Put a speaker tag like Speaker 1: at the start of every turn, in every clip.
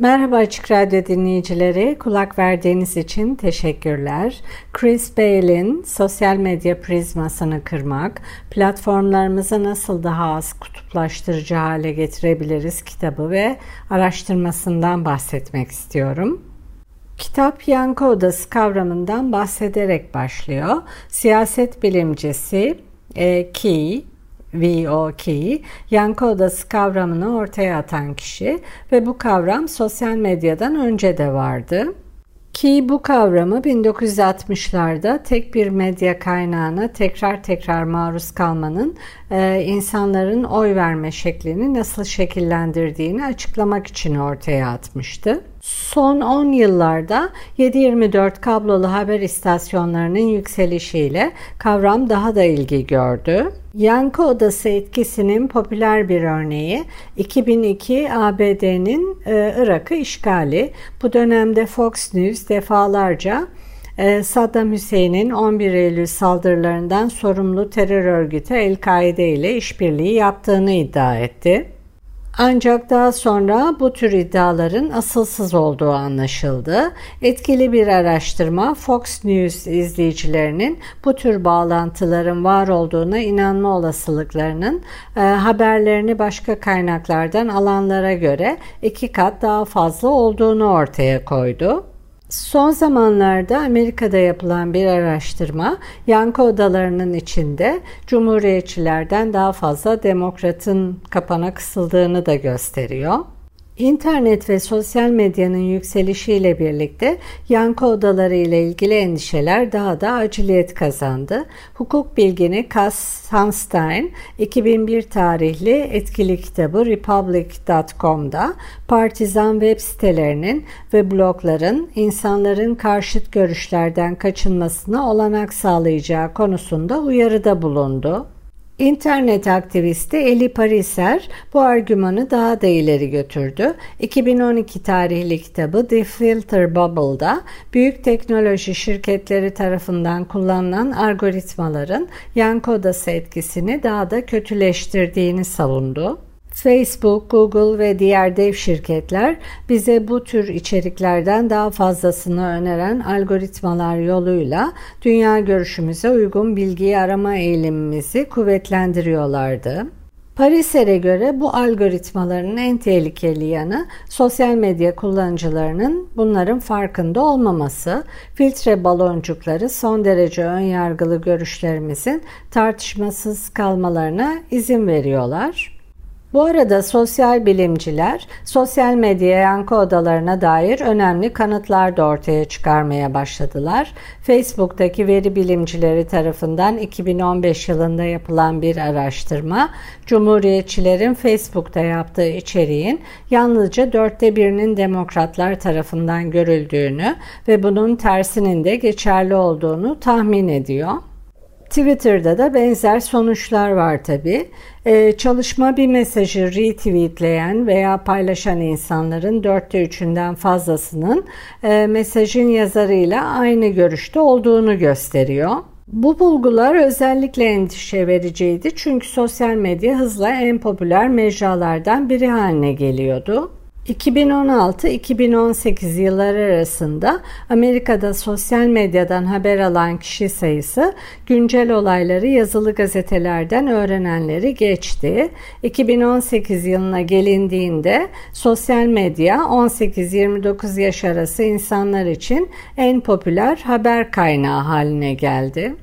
Speaker 1: Merhaba Açık Radyo dinleyicileri, kulak verdiğiniz için teşekkürler. Chris Bale'in Sosyal Medya Prizmasını Kırmak, Platformlarımızı Nasıl Daha Az Kutuplaştırıcı Hale Getirebiliriz kitabı ve araştırmasından bahsetmek istiyorum. Kitap yankı odası kavramından bahsederek başlıyor. Siyaset bilimcisi e, Key, VOK, yankı odası kavramını ortaya atan kişi ve bu kavram sosyal medyadan önce de vardı. Ki bu kavramı 1960'larda tek bir medya kaynağına tekrar tekrar maruz kalmanın e, insanların oy verme şeklini nasıl şekillendirdiğini açıklamak için ortaya atmıştı. Son 10 yıllarda 7/24 kablolu haber istasyonlarının yükselişiyle kavram daha da ilgi gördü. Yankı odası etkisinin popüler bir örneği 2002 ABD'nin e, Irak'ı işgali. Bu dönemde Fox News defalarca e, Saddam Hüseyin'in 11 Eylül saldırılarından sorumlu terör örgütü El-Kaide ile işbirliği yaptığını iddia etti. Ancak daha sonra bu tür iddiaların asılsız olduğu anlaşıldı. Etkili bir araştırma Fox News izleyicilerinin bu tür bağlantıların var olduğuna inanma olasılıklarının e, haberlerini başka kaynaklardan alanlara göre iki kat daha fazla olduğunu ortaya koydu. Son zamanlarda Amerika'da yapılan bir araştırma yankı odalarının içinde cumhuriyetçilerden daha fazla demokratın kapana kısıldığını da gösteriyor. İnternet ve sosyal medyanın yükselişiyle birlikte yankı odaları ile ilgili endişeler daha da aciliyet kazandı. Hukuk bilgini Cass Sunstein 2001 tarihli etkili kitabı Republic.com'da partizan web sitelerinin ve blogların insanların karşıt görüşlerden kaçınmasına olanak sağlayacağı konusunda uyarıda bulundu. İnternet aktivisti Eli Pariser bu argümanı daha da ileri götürdü. 2012 tarihli kitabı The Filter Bubble'da büyük teknoloji şirketleri tarafından kullanılan algoritmaların yankı odası etkisini daha da kötüleştirdiğini savundu. Facebook, Google ve diğer dev şirketler bize bu tür içeriklerden daha fazlasını öneren algoritmalar yoluyla dünya görüşümüze uygun bilgiyi arama eğilimimizi kuvvetlendiriyorlardı. Pariser'e göre bu algoritmaların en tehlikeli yanı sosyal medya kullanıcılarının bunların farkında olmaması, filtre baloncukları son derece ön yargılı görüşlerimizin tartışmasız kalmalarına izin veriyorlar. Bu arada sosyal bilimciler sosyal medya yankı odalarına dair önemli kanıtlar da ortaya çıkarmaya başladılar. Facebook'taki veri bilimcileri tarafından 2015 yılında yapılan bir araştırma, Cumhuriyetçilerin Facebook'ta yaptığı içeriğin yalnızca dörtte birinin demokratlar tarafından görüldüğünü ve bunun tersinin de geçerli olduğunu tahmin ediyor. Twitter'da da benzer sonuçlar var tabi. Ee, çalışma bir mesajı retweetleyen veya paylaşan insanların dörtte üçünden fazlasının e, mesajın yazarıyla aynı görüşte olduğunu gösteriyor. Bu bulgular özellikle endişe vericiydi çünkü sosyal medya hızla en popüler mecralardan biri haline geliyordu. 2016-2018 yılları arasında Amerika'da sosyal medyadan haber alan kişi sayısı güncel olayları yazılı gazetelerden öğrenenleri geçti. 2018 yılına gelindiğinde sosyal medya 18-29 yaş arası insanlar için en popüler haber kaynağı haline geldi.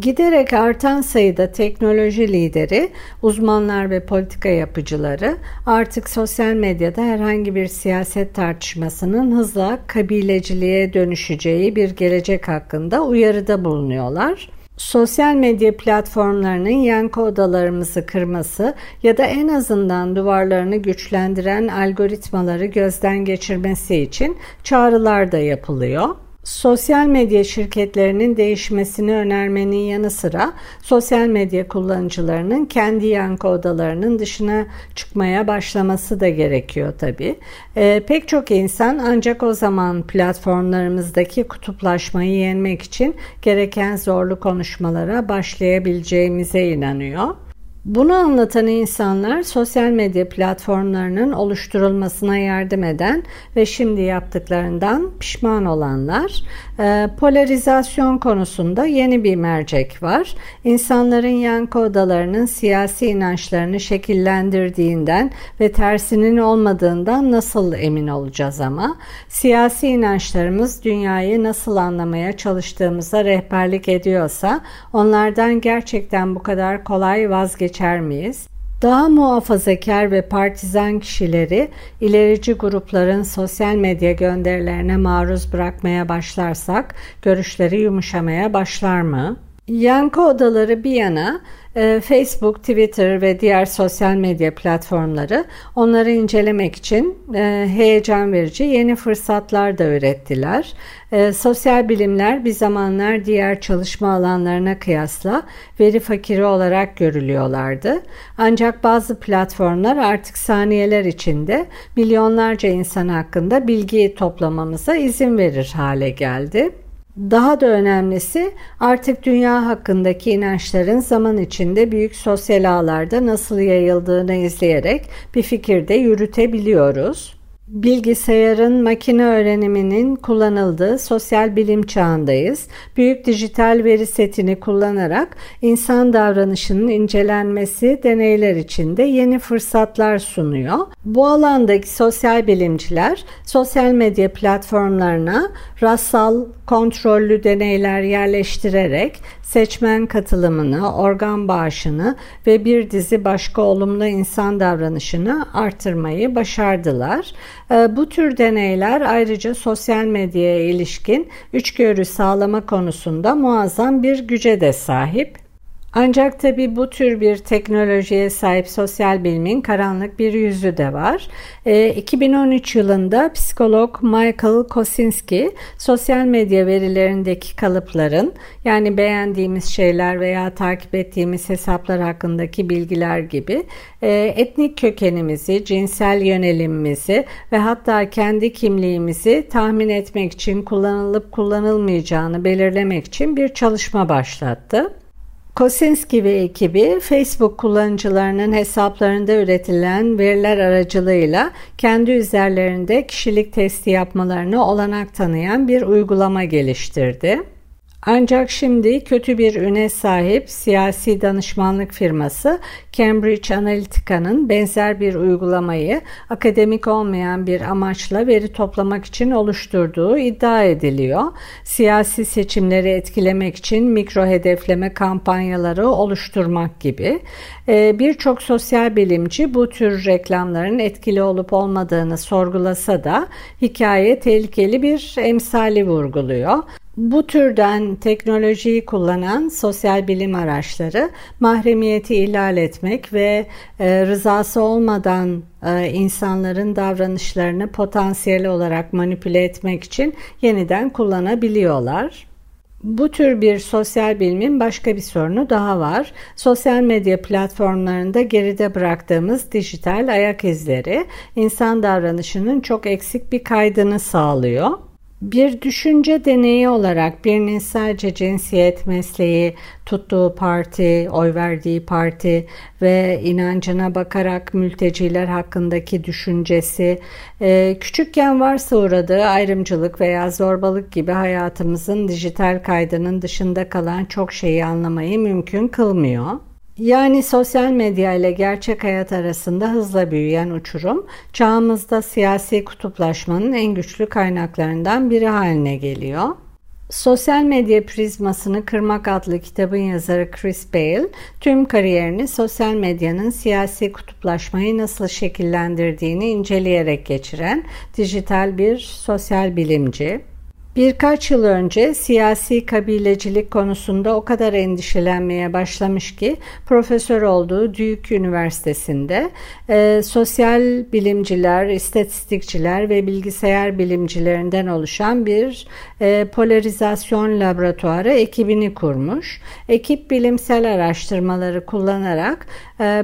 Speaker 1: Giderek artan sayıda teknoloji lideri, uzmanlar ve politika yapıcıları artık sosyal medyada herhangi bir siyaset tartışmasının hızla kabileciliğe dönüşeceği bir gelecek hakkında uyarıda bulunuyorlar. sosyal medya platformlarının yankı odalarımızı kırması ya da en azından duvarlarını güçlendiren algoritmaları gözden geçirmesi için çağrılar da yapılıyor. Sosyal medya şirketlerinin değişmesini önermenin yanı sıra sosyal medya kullanıcılarının kendi yankı odalarının dışına çıkmaya başlaması da gerekiyor tabi. E, pek çok insan ancak o zaman platformlarımızdaki kutuplaşmayı yenmek için gereken zorlu konuşmalara başlayabileceğimize inanıyor. Bunu anlatan insanlar sosyal medya platformlarının oluşturulmasına yardım eden ve şimdi yaptıklarından pişman olanlar. Ee, polarizasyon konusunda yeni bir mercek var. İnsanların yankı odalarının siyasi inançlarını şekillendirdiğinden ve tersinin olmadığından nasıl emin olacağız ama? Siyasi inançlarımız dünyayı nasıl anlamaya çalıştığımıza rehberlik ediyorsa onlardan gerçekten bu kadar kolay vazgeç geçer miyiz? Daha muhafazakar ve partizan kişileri ilerici grupların sosyal medya gönderilerine maruz bırakmaya başlarsak görüşleri yumuşamaya başlar mı? Yankı odaları bir yana e, Facebook, Twitter ve diğer sosyal medya platformları onları incelemek için e, heyecan verici yeni fırsatlar da ürettiler. E, sosyal bilimler bir zamanlar diğer çalışma alanlarına kıyasla veri fakiri olarak görülüyorlardı. Ancak bazı platformlar artık saniyeler içinde milyonlarca insan hakkında bilgi toplamamıza izin verir hale geldi. Daha da önemlisi artık dünya hakkındaki inançların zaman içinde büyük sosyal ağlarda nasıl yayıldığını izleyerek bir fikirde yürütebiliyoruz bilgisayarın makine öğreniminin kullanıldığı sosyal bilim çağındayız. Büyük dijital veri setini kullanarak insan davranışının incelenmesi deneyler içinde yeni fırsatlar sunuyor. Bu alandaki sosyal bilimciler sosyal medya platformlarına rastsal kontrollü deneyler yerleştirerek seçmen katılımını, organ bağışını ve bir dizi başka olumlu insan davranışını artırmayı başardılar. Ee, bu tür deneyler ayrıca sosyal medyaya ilişkin üçgörü sağlama konusunda muazzam bir güce de sahip. Ancak tabi bu tür bir teknolojiye sahip sosyal bilimin karanlık bir yüzü de var. E, 2013 yılında psikolog Michael Kosinski sosyal medya verilerindeki kalıpların yani beğendiğimiz şeyler veya takip ettiğimiz hesaplar hakkındaki bilgiler gibi e, etnik kökenimizi, cinsel yönelimimizi ve hatta kendi kimliğimizi tahmin etmek için kullanılıp kullanılmayacağını belirlemek için bir çalışma başlattı. Kosinski ve ekibi Facebook kullanıcılarının hesaplarında üretilen veriler aracılığıyla kendi üzerlerinde kişilik testi yapmalarını olanak tanıyan bir uygulama geliştirdi. Ancak şimdi kötü bir üne sahip siyasi danışmanlık firması Cambridge Analytica'nın benzer bir uygulamayı akademik olmayan bir amaçla veri toplamak için oluşturduğu iddia ediliyor. Siyasi seçimleri etkilemek için mikro hedefleme kampanyaları oluşturmak gibi. Ee, birçok sosyal bilimci bu tür reklamların etkili olup olmadığını sorgulasa da hikaye tehlikeli bir emsali vurguluyor. Bu türden teknolojiyi kullanan sosyal bilim araçları mahremiyeti ihlal etmek ve e, rızası olmadan e, insanların davranışlarını potansiyel olarak manipüle etmek için yeniden kullanabiliyorlar. Bu tür bir sosyal bilimin başka bir sorunu daha var. Sosyal medya platformlarında geride bıraktığımız dijital ayak izleri insan davranışının çok eksik bir kaydını sağlıyor. Bir düşünce deneyi olarak birinin sadece cinsiyet, mesleği, tuttuğu parti, oy verdiği parti ve inancına bakarak mülteciler hakkındaki düşüncesi, e, küçükken varsa uğradığı ayrımcılık veya zorbalık gibi hayatımızın dijital kaydının dışında kalan çok şeyi anlamayı mümkün kılmıyor. Yani sosyal medya ile gerçek hayat arasında hızla büyüyen uçurum, çağımızda siyasi kutuplaşmanın en güçlü kaynaklarından biri haline geliyor. Sosyal medya prizmasını kırmak adlı kitabın yazarı Chris Bale, tüm kariyerini sosyal medyanın siyasi kutuplaşmayı nasıl şekillendirdiğini inceleyerek geçiren dijital bir sosyal bilimci. Birkaç yıl önce siyasi kabilecilik konusunda o kadar endişelenmeye başlamış ki profesör olduğu Duke Üniversitesi'nde e, sosyal bilimciler, istatistikçiler ve bilgisayar bilimcilerinden oluşan bir e, polarizasyon laboratuvarı ekibini kurmuş. Ekip bilimsel araştırmaları kullanarak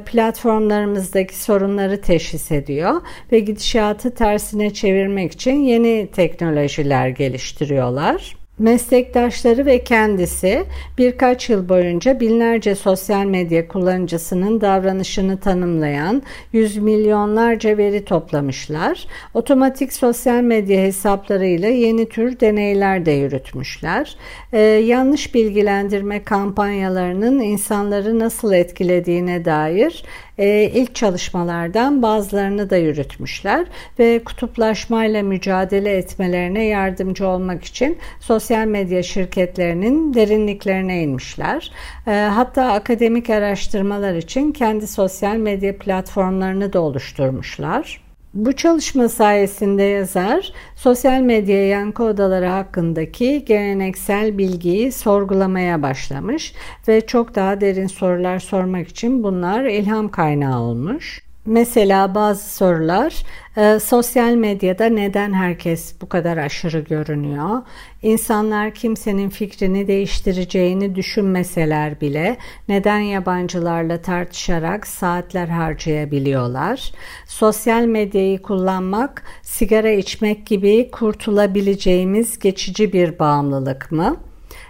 Speaker 1: platformlarımızdaki sorunları teşhis ediyor ve gidişatı tersine çevirmek için yeni teknolojiler geliştiriyorlar. Meslektaşları ve kendisi birkaç yıl boyunca binlerce sosyal medya kullanıcısının davranışını tanımlayan yüz milyonlarca veri toplamışlar. Otomatik sosyal medya hesaplarıyla yeni tür deneyler de yürütmüşler. Ee, yanlış bilgilendirme kampanyalarının insanları nasıl etkilediğine dair e, ilk çalışmalardan bazılarını da yürütmüşler ve kutuplaşmayla mücadele etmelerine yardımcı olmak için sosyal medya şirketlerinin derinliklerine inmişler. E, hatta akademik araştırmalar için kendi sosyal medya platformlarını da oluşturmuşlar. Bu çalışma sayesinde yazar sosyal medya yankı odaları hakkındaki geleneksel bilgiyi sorgulamaya başlamış ve çok daha derin sorular sormak için bunlar ilham kaynağı olmuş. Mesela bazı sorular e, sosyal medyada neden herkes bu kadar aşırı görünüyor? İnsanlar kimsenin fikrini değiştireceğini düşünmeseler bile neden yabancılarla tartışarak saatler harcayabiliyorlar? Sosyal medyayı kullanmak sigara içmek gibi kurtulabileceğimiz geçici bir bağımlılık mı?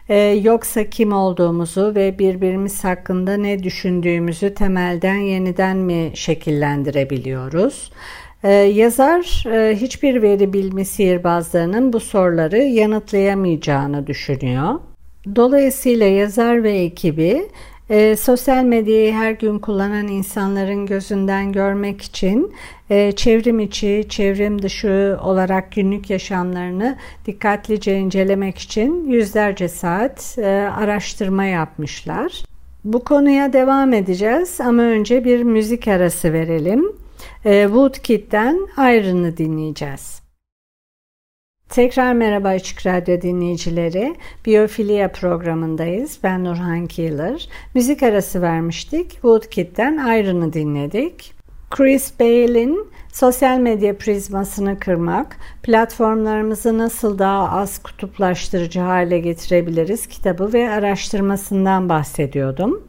Speaker 1: Ee, yoksa kim olduğumuzu ve birbirimiz hakkında ne düşündüğümüzü temelden yeniden mi şekillendirebiliyoruz? Ee, yazar e, hiçbir veri bilmi sihirbazlarının bu soruları yanıtlayamayacağını düşünüyor. Dolayısıyla yazar ve ekibi e, sosyal medyayı her gün kullanan insanların gözünden görmek için e, çevrim içi, çevrim dışı olarak günlük yaşamlarını dikkatlice incelemek için yüzlerce saat e, araştırma yapmışlar. Bu konuya devam edeceğiz ama önce bir müzik arası verelim. E, Woodkid'den Iron'ı dinleyeceğiz. Tekrar merhaba Açık Radyo dinleyicileri. Biyofilia programındayız. Ben Nurhan Keeler. Müzik arası vermiştik. Woodkid'den Iron'ı dinledik. Chris Bale'in sosyal medya prizmasını kırmak, platformlarımızı nasıl daha az kutuplaştırıcı hale getirebiliriz kitabı ve araştırmasından bahsediyordum.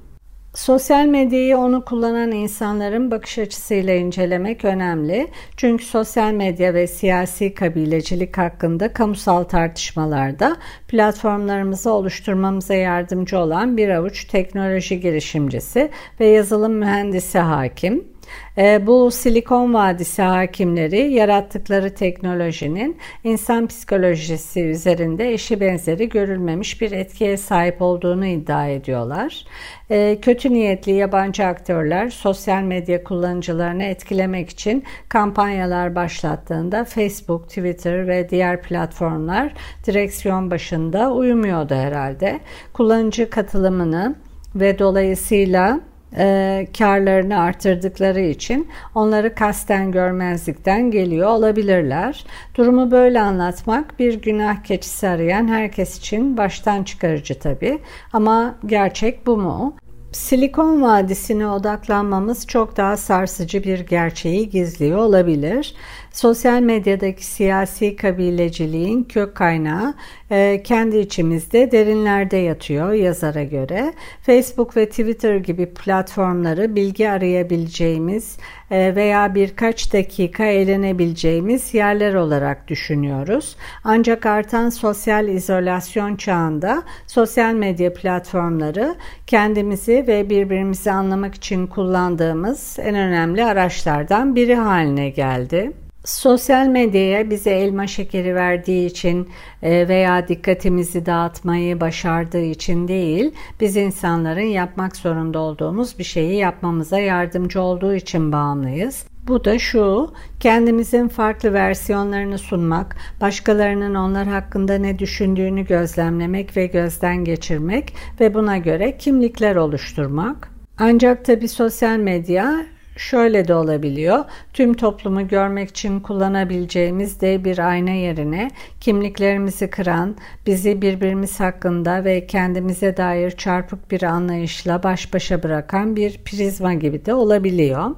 Speaker 1: Sosyal medyayı onu kullanan insanların bakış açısıyla incelemek önemli. Çünkü sosyal medya ve siyasi kabilecilik hakkında kamusal tartışmalarda platformlarımızı oluşturmamıza yardımcı olan bir avuç teknoloji girişimcisi ve yazılım mühendisi hakim. E, bu Silikon Vadisi hakimleri yarattıkları teknolojinin insan psikolojisi üzerinde eşi benzeri görülmemiş bir etkiye sahip olduğunu iddia ediyorlar. E, kötü niyetli yabancı aktörler sosyal medya kullanıcılarını etkilemek için kampanyalar başlattığında Facebook, Twitter ve diğer platformlar direksiyon başında uyumuyordu herhalde. Kullanıcı katılımını ve dolayısıyla e, karlarını artırdıkları için onları kasten görmezlikten geliyor olabilirler. Durumu böyle anlatmak bir günah keçisi arayan herkes için baştan çıkarıcı tabii ama gerçek bu mu? Silikon Vadisi'ne odaklanmamız çok daha sarsıcı bir gerçeği gizliyor olabilir. Sosyal medyadaki siyasi kabileciliğin kök kaynağı e, kendi içimizde derinlerde yatıyor yazara göre. Facebook ve Twitter gibi platformları bilgi arayabileceğimiz e, veya birkaç dakika eğlenebileceğimiz yerler olarak düşünüyoruz. Ancak artan sosyal izolasyon çağında sosyal medya platformları kendimizi ve birbirimizi anlamak için kullandığımız en önemli araçlardan biri haline geldi. Sosyal medyaya bize elma şekeri verdiği için e, veya dikkatimizi dağıtmayı başardığı için değil, biz insanların yapmak zorunda olduğumuz bir şeyi yapmamıza yardımcı olduğu için bağımlıyız. Bu da şu, kendimizin farklı versiyonlarını sunmak, başkalarının onlar hakkında ne düşündüğünü gözlemlemek ve gözden geçirmek ve buna göre kimlikler oluşturmak. Ancak tabi sosyal medya şöyle de olabiliyor. Tüm toplumu görmek için kullanabileceğimiz de bir ayna yerine kimliklerimizi kıran, bizi birbirimiz hakkında ve kendimize dair çarpık bir anlayışla baş başa bırakan bir prizma gibi de olabiliyor.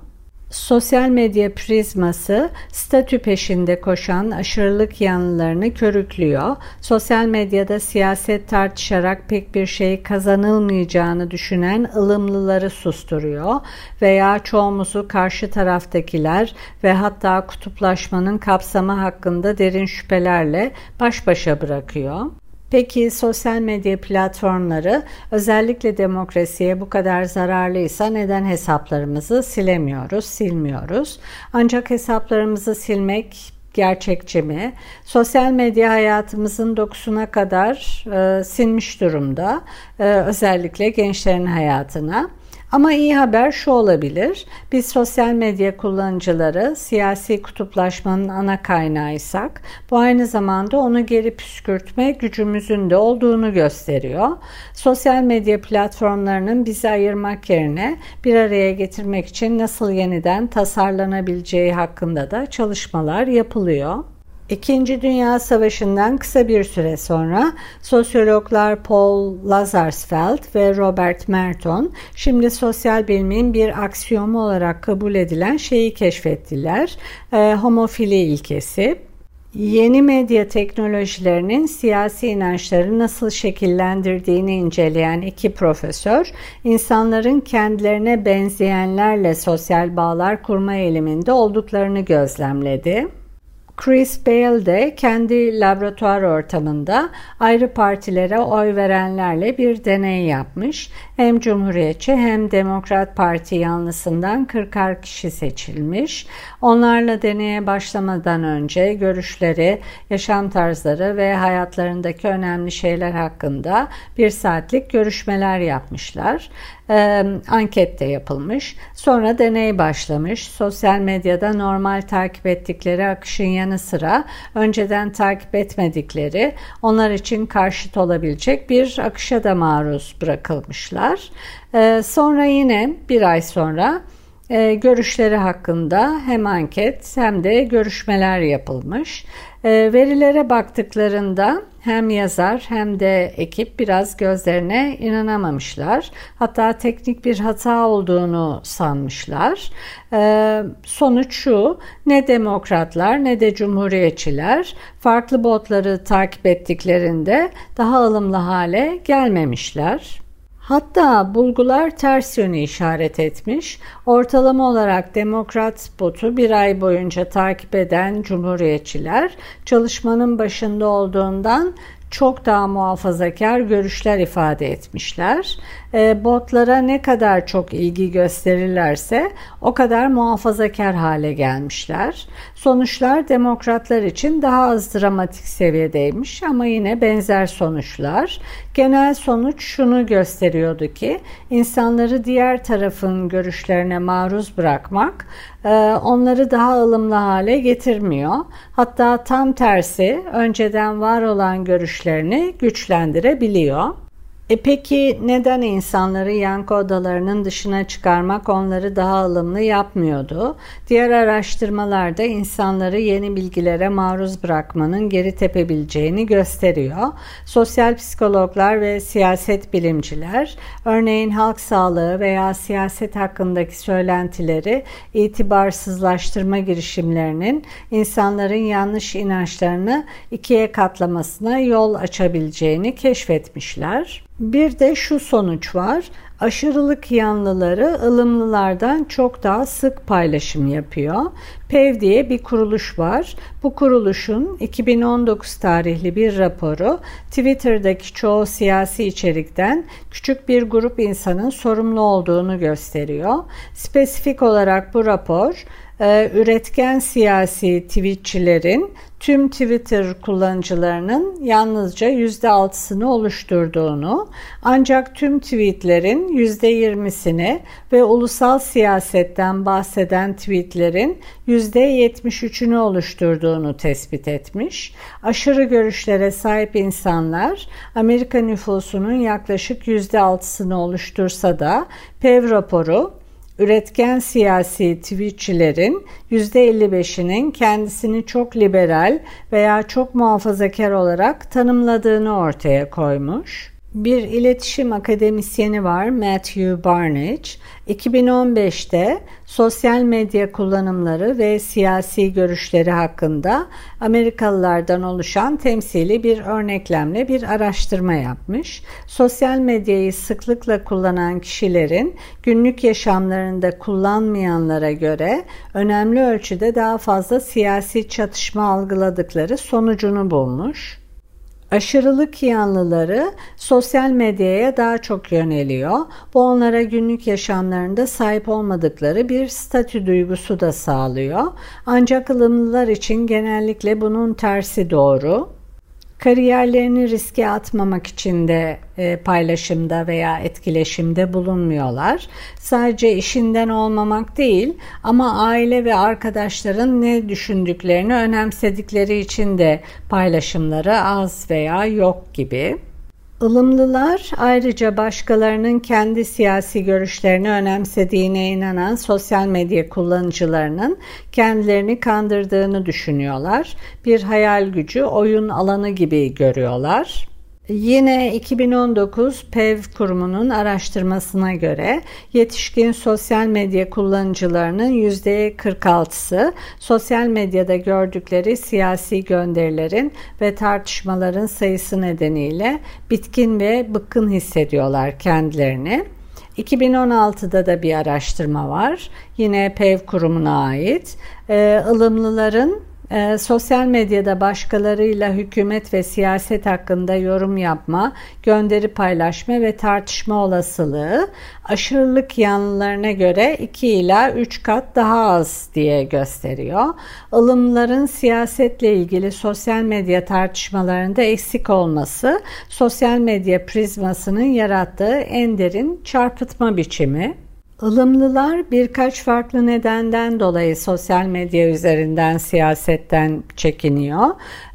Speaker 1: Sosyal medya prizması statü peşinde koşan aşırılık yanlılarını körüklüyor. Sosyal medyada siyaset tartışarak pek bir şey kazanılmayacağını düşünen ılımlıları susturuyor veya çoğumuzu karşı taraftakiler ve hatta kutuplaşmanın kapsamı hakkında derin şüphelerle baş başa bırakıyor. Peki sosyal medya platformları özellikle demokrasiye bu kadar zararlıysa neden hesaplarımızı silemiyoruz, silmiyoruz? Ancak hesaplarımızı silmek gerçekçi mi? Sosyal medya hayatımızın dokusuna kadar e, sinmiş durumda. E, özellikle gençlerin hayatına. Ama iyi haber şu olabilir. Biz sosyal medya kullanıcıları siyasi kutuplaşmanın ana kaynağıysak bu aynı zamanda onu geri püskürtme gücümüzün de olduğunu gösteriyor. Sosyal medya platformlarının bizi ayırmak yerine bir araya getirmek için nasıl yeniden tasarlanabileceği hakkında da çalışmalar yapılıyor. İkinci Dünya Savaşı'ndan kısa bir süre sonra sosyologlar Paul Lazarsfeld ve Robert Merton şimdi sosyal bilimin bir aksiyomu olarak kabul edilen şeyi keşfettiler. E, homofili ilkesi. Yeni medya teknolojilerinin siyasi inançları nasıl şekillendirdiğini inceleyen iki profesör, insanların kendilerine benzeyenlerle sosyal bağlar kurma eğiliminde olduklarını gözlemledi. Chris Bale de kendi laboratuvar ortamında ayrı partilere oy verenlerle bir deney yapmış. Hem Cumhuriyetçi hem Demokrat Parti yanlısından 40'ar kişi seçilmiş. Onlarla deneye başlamadan önce görüşleri, yaşam tarzları ve hayatlarındaki önemli şeyler hakkında bir saatlik görüşmeler yapmışlar e, anket de yapılmış. Sonra deney başlamış. Sosyal medyada normal takip ettikleri akışın yanı sıra önceden takip etmedikleri, onlar için karşıt olabilecek bir akışa da maruz bırakılmışlar. E, sonra yine bir ay sonra e, görüşleri hakkında hem anket hem de görüşmeler yapılmış. E, verilere baktıklarında hem yazar hem de ekip biraz gözlerine inanamamışlar. Hatta teknik bir hata olduğunu sanmışlar. Ee, sonuç şu, ne demokratlar ne de cumhuriyetçiler farklı botları takip ettiklerinde daha ılımlı hale gelmemişler. Hatta bulgular ters yönü işaret etmiş. Ortalama olarak demokrat botu bir ay boyunca takip eden cumhuriyetçiler çalışmanın başında olduğundan çok daha muhafazakar görüşler ifade etmişler. E, botlara ne kadar çok ilgi gösterirlerse o kadar muhafazakar hale gelmişler. Sonuçlar demokratlar için daha az dramatik seviyedeymiş ama yine benzer sonuçlar. Genel sonuç şunu gösteriyordu ki insanları diğer tarafın görüşlerine maruz bırakmak e, onları daha ılımlı hale getirmiyor. Hatta tam tersi önceden var olan görüşlerini güçlendirebiliyor. E peki neden insanları yankı odalarının dışına çıkarmak onları daha ılımlı yapmıyordu? Diğer araştırmalarda insanları yeni bilgilere maruz bırakmanın geri tepebileceğini gösteriyor. Sosyal psikologlar ve siyaset bilimciler örneğin halk sağlığı veya siyaset hakkındaki söylentileri itibarsızlaştırma girişimlerinin insanların yanlış inançlarını ikiye katlamasına yol açabileceğini keşfetmişler. Bir de şu sonuç var. Aşırılık yanlıları ılımlılardan çok daha sık paylaşım yapıyor. PEV diye bir kuruluş var. Bu kuruluşun 2019 tarihli bir raporu Twitter'daki çoğu siyasi içerikten küçük bir grup insanın sorumlu olduğunu gösteriyor. Spesifik olarak bu rapor e, üretken siyasi tweetçilerin tüm Twitter kullanıcılarının yalnızca %6'sını oluşturduğunu ancak tüm tweetlerin %20'sini ve ulusal siyasetten bahseden tweetlerin %73'ünü oluşturduğunu tespit etmiş. Aşırı görüşlere sahip insanlar Amerika nüfusunun yaklaşık %6'sını oluştursa da PEV raporu üretken siyasi tweetçilerin %55'inin kendisini çok liberal veya çok muhafazakar olarak tanımladığını ortaya koymuş. Bir iletişim akademisyeni var Matthew Barnage. 2015'te sosyal medya kullanımları ve siyasi görüşleri hakkında Amerikalılardan oluşan temsili bir örneklemle bir araştırma yapmış. Sosyal medyayı sıklıkla kullanan kişilerin günlük yaşamlarında kullanmayanlara göre önemli ölçüde daha fazla siyasi çatışma algıladıkları sonucunu bulmuş. Aşırılık yanlıları sosyal medyaya daha çok yöneliyor. Bu onlara günlük yaşamlarında sahip olmadıkları bir statü duygusu da sağlıyor. Ancak ılımlılar için genellikle bunun tersi doğru kariyerlerini riske atmamak için de e, paylaşımda veya etkileşimde bulunmuyorlar. Sadece işinden olmamak değil ama aile ve arkadaşların ne düşündüklerini önemsedikleri için de paylaşımları az veya yok gibi. Ilımlılar ayrıca başkalarının kendi siyasi görüşlerini önemsediğine inanan sosyal medya kullanıcılarının kendilerini kandırdığını düşünüyorlar. Bir hayal gücü, oyun alanı gibi görüyorlar. Yine 2019 PEV kurumunun araştırmasına göre yetişkin sosyal medya kullanıcılarının %46'sı sosyal medyada gördükleri siyasi gönderilerin ve tartışmaların sayısı nedeniyle bitkin ve bıkkın hissediyorlar kendilerini. 2016'da da bir araştırma var. Yine PEV kurumuna ait. Ee, ılımlıların e, sosyal medyada başkalarıyla hükümet ve siyaset hakkında yorum yapma, gönderi paylaşma ve tartışma olasılığı aşırılık yanlılarına göre 2 ila 3 kat daha az diye gösteriyor. Ilımların siyasetle ilgili sosyal medya tartışmalarında eksik olması sosyal medya prizmasının yarattığı en derin çarpıtma biçimi. Ilımlılar birkaç farklı nedenden dolayı sosyal medya üzerinden siyasetten çekiniyor.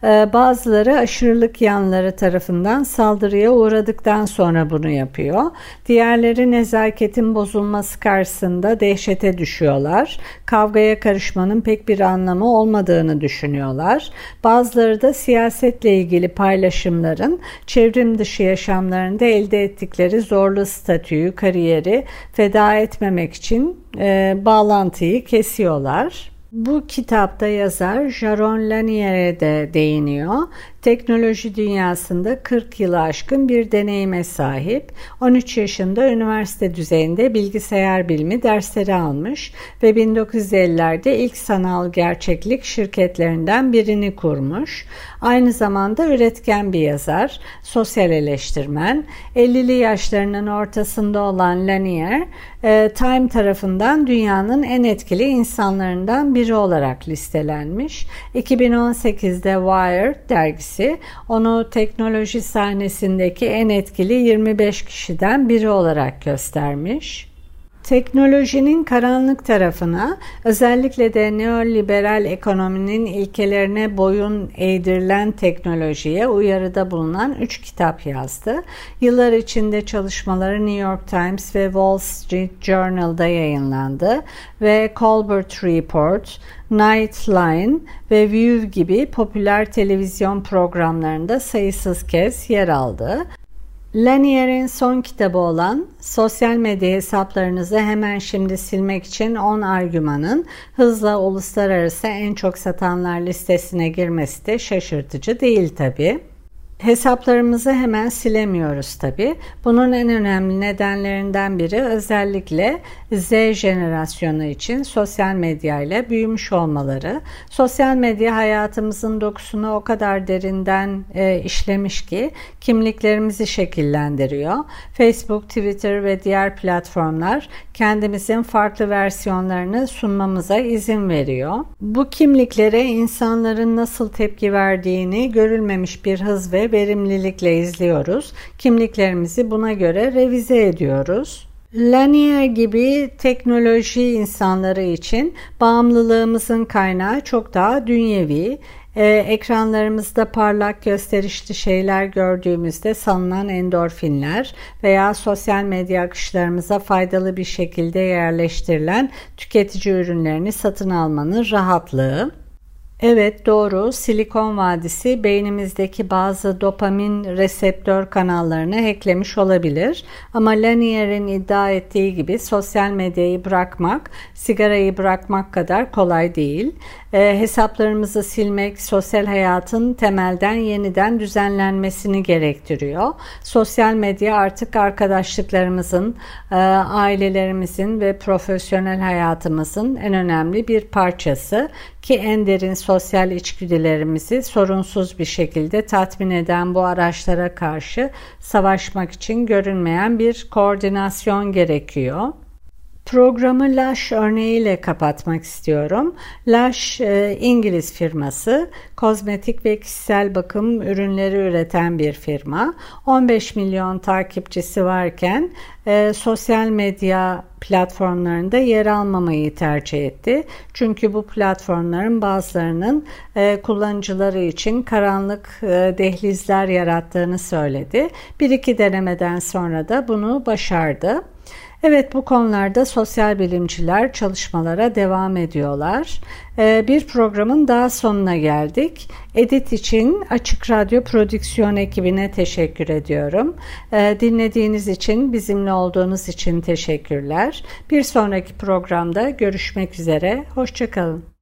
Speaker 1: Ee, bazıları aşırılık yanları tarafından saldırıya uğradıktan sonra bunu yapıyor. Diğerleri nezaketin bozulması karşısında dehşete düşüyorlar. Kavgaya karışmanın pek bir anlamı olmadığını düşünüyorlar. Bazıları da siyasetle ilgili paylaşımların çevrim dışı yaşamlarında elde ettikleri zorlu statüyü, kariyeri feda etmemek için e, bağlantıyı kesiyorlar. Bu kitapta yazar Jaron Lanier'e de değiniyor teknoloji dünyasında 40 yılı aşkın bir deneyime sahip. 13 yaşında üniversite düzeyinde bilgisayar bilimi dersleri almış ve 1950'lerde ilk sanal gerçeklik şirketlerinden birini kurmuş. Aynı zamanda üretken bir yazar, sosyal eleştirmen. 50'li yaşlarının ortasında olan Lanier, e, Time tarafından dünyanın en etkili insanlarından biri olarak listelenmiş. 2018'de Wired dergisi kendisi onu teknoloji sahnesindeki en etkili 25 kişiden biri olarak göstermiş. Teknolojinin karanlık tarafına, özellikle de neoliberal ekonominin ilkelerine boyun eğdirilen teknolojiye uyarıda bulunan 3 kitap yazdı. Yıllar içinde çalışmaları New York Times ve Wall Street Journal'da yayınlandı ve Colbert Report, Nightline ve View gibi popüler televizyon programlarında sayısız kez yer aldı. Lanier'in son kitabı olan Sosyal medya hesaplarınızı hemen şimdi silmek için 10 argümanın hızla uluslararası en çok satanlar listesine girmesi de şaşırtıcı değil tabii. Hesaplarımızı hemen silemiyoruz tabi. Bunun en önemli nedenlerinden biri özellikle Z jenerasyonu için sosyal medya ile büyümüş olmaları. Sosyal medya hayatımızın dokusunu o kadar derinden e, işlemiş ki kimliklerimizi şekillendiriyor. Facebook, Twitter ve diğer platformlar kendimizin farklı versiyonlarını sunmamıza izin veriyor. Bu kimliklere insanların nasıl tepki verdiğini görülmemiş bir hız ve verimlilikle izliyoruz. Kimliklerimizi buna göre revize ediyoruz. Lanier gibi teknoloji insanları için bağımlılığımızın kaynağı çok daha dünyevi. Ee, ekranlarımızda parlak gösterişli şeyler gördüğümüzde salınan endorfinler veya sosyal medya akışlarımıza faydalı bir şekilde yerleştirilen tüketici ürünlerini satın almanın rahatlığı. Evet doğru. Silikon Vadisi beynimizdeki bazı dopamin reseptör kanallarını hacklemiş olabilir. Ama Lanier'in iddia ettiği gibi sosyal medyayı bırakmak, sigarayı bırakmak kadar kolay değil. E, hesaplarımızı silmek sosyal hayatın temelden yeniden düzenlenmesini gerektiriyor. Sosyal medya artık arkadaşlıklarımızın, e, ailelerimizin ve profesyonel hayatımızın en önemli bir parçası ki en derin sosyal içgüdülerimizi sorunsuz bir şekilde tatmin eden bu araçlara karşı savaşmak için görünmeyen bir koordinasyon gerekiyor. Programı Lush örneğiyle kapatmak istiyorum. Lush e, İngiliz firması, kozmetik ve kişisel bakım ürünleri üreten bir firma. 15 milyon takipçisi varken e, sosyal medya platformlarında yer almamayı tercih etti. Çünkü bu platformların bazılarının e, kullanıcıları için karanlık e, dehlizler yarattığını söyledi. Bir iki denemeden sonra da bunu başardı. Evet bu konularda sosyal bilimciler çalışmalara devam ediyorlar. Ee, bir programın daha sonuna geldik. Edit için Açık Radyo Prodüksiyon ekibine teşekkür ediyorum. Ee, dinlediğiniz için, bizimle olduğunuz için teşekkürler. Bir sonraki programda görüşmek üzere. Hoşçakalın.